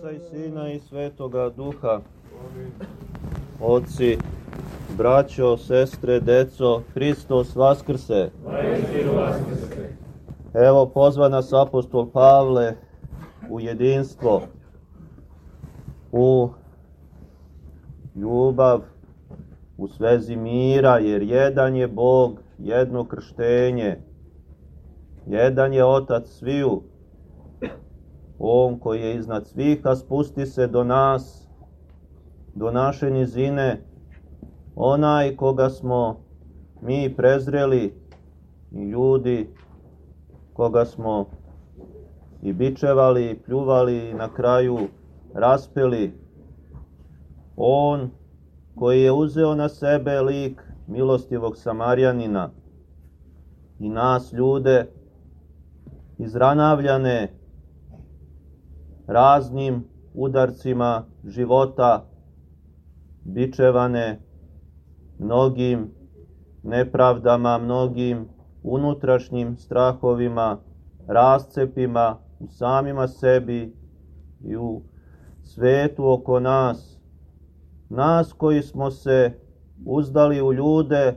Oca i Sina i Svetoga Duha. Oci, braćo, sestre, deco, Hristos Vaskrse. Evo pozva nas apostol Pavle u jedinstvo, u ljubav, u svezi mira, jer jedan je Bog, jedno krštenje, jedan je Otac sviju, On koji je iznad svih, a spusti se do nas, do naše nizine, onaj koga smo mi prezreli i ljudi koga smo i bičevali, i pljuvali i na kraju raspeli. On koji je uzeo na sebe lik milostivog Samarjanina i nas ljude izranavljane raznim udarcima života, bičevane mnogim nepravdama, mnogim unutrašnjim strahovima, rascepima u samima sebi i u svetu oko nas. Nas koji smo se uzdali u ljude,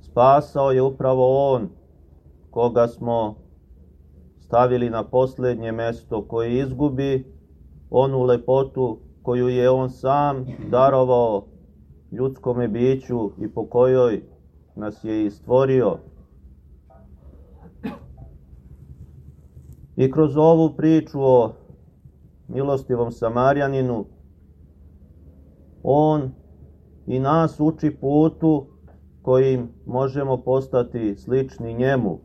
spasao je upravo On, koga smo stavili na poslednje mesto koje izgubi onu lepotu koju je on sam darovao ljudskome biću i po kojoj nas je i stvorio. I kroz ovu priču o milostivom Samarjaninu, on i nas uči putu kojim možemo postati slični njemu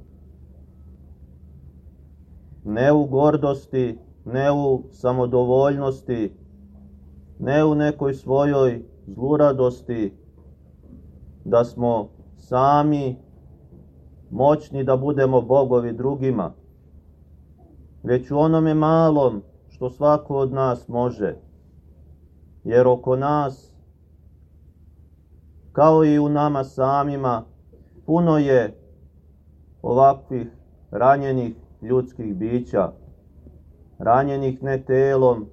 ne u gordosti, ne u samodovoljnosti, ne u nekoj svojoj zluradosti, da smo sami moćni da budemo bogovi drugima, već u onome malom što svako od nas može, jer oko nas, kao i u nama samima, puno je ovakvih ranjenih ljudskih bića, ranjenih ne telom,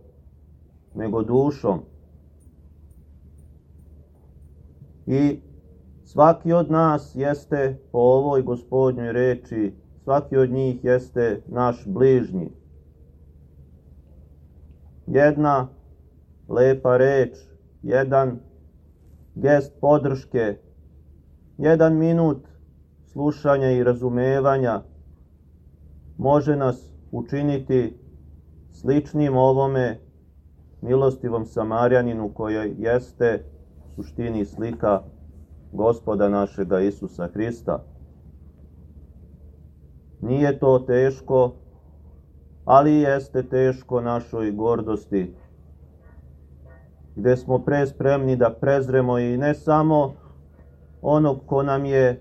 nego dušom. I svaki od nas jeste po ovoj gospodnjoj reči, svaki od njih jeste naš bližnji. Jedna lepa reč, jedan gest podrške, jedan minut slušanja i razumevanja, može nas učiniti sličnim ovome milostivom Samarjaninu koja jeste u suštini slika gospoda našega Isusa Hrista. Nije to teško, ali jeste teško našoj gordosti, gde smo pre spremni da prezremo i ne samo onog ko nam je,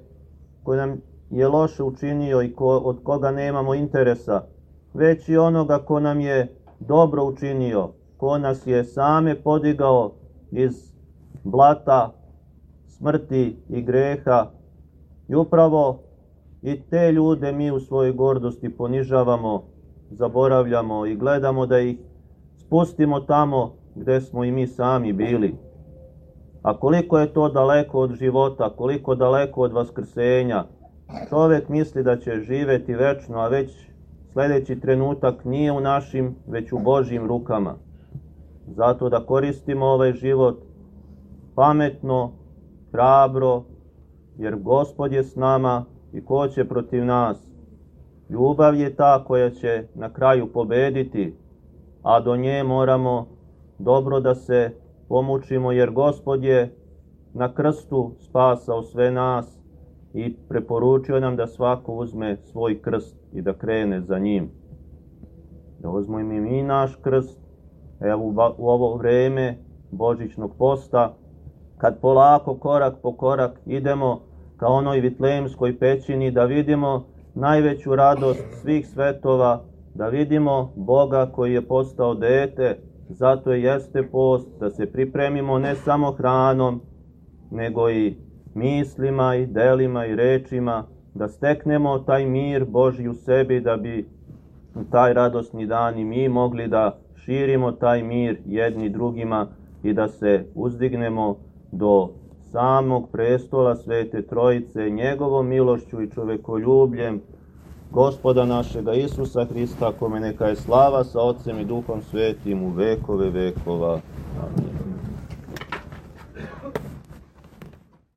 ko nam je loše učinio i ko, od koga nemamo interesa, već i onoga ko nam je dobro učinio, ko nas je same podigao iz blata, smrti i greha. I upravo i te ljude mi u svojoj gordosti ponižavamo, zaboravljamo i gledamo da ih spustimo tamo gde smo i mi sami bili. A koliko je to daleko od života, koliko daleko od vaskrsenja, Čovek misli da će živeti večno, a već sledeći trenutak nije u našim, već u Božjim rukama. Zato da koristimo ovaj život pametno, hrabro, jer Gospod je s nama i ko će protiv nas. Ljubav je ta koja će na kraju pobediti, a do nje moramo dobro da se pomučimo, jer Gospod je na krstu spasao sve nas i preporučio nam da svako uzme svoj krst i da krene za njim. Da uzmemo i mi naš krst, evo u ovo vreme Božićnog posta, kad polako, korak po korak idemo ka onoj vitlemskoj pećini, da vidimo najveću radost svih svetova, da vidimo Boga koji je postao dete, zato je jeste post, da se pripremimo ne samo hranom, nego i mislima i delima i rečima, da steknemo taj mir Boži u sebi, da bi taj radosni dan i mi mogli da širimo taj mir jedni drugima i da se uzdignemo do samog prestola Svete Trojice, njegovom milošću i čovekoljubljem, gospoda našega Isusa Hrista, kome neka je slava sa Otcem i Duhom Svetim u vekove vekova.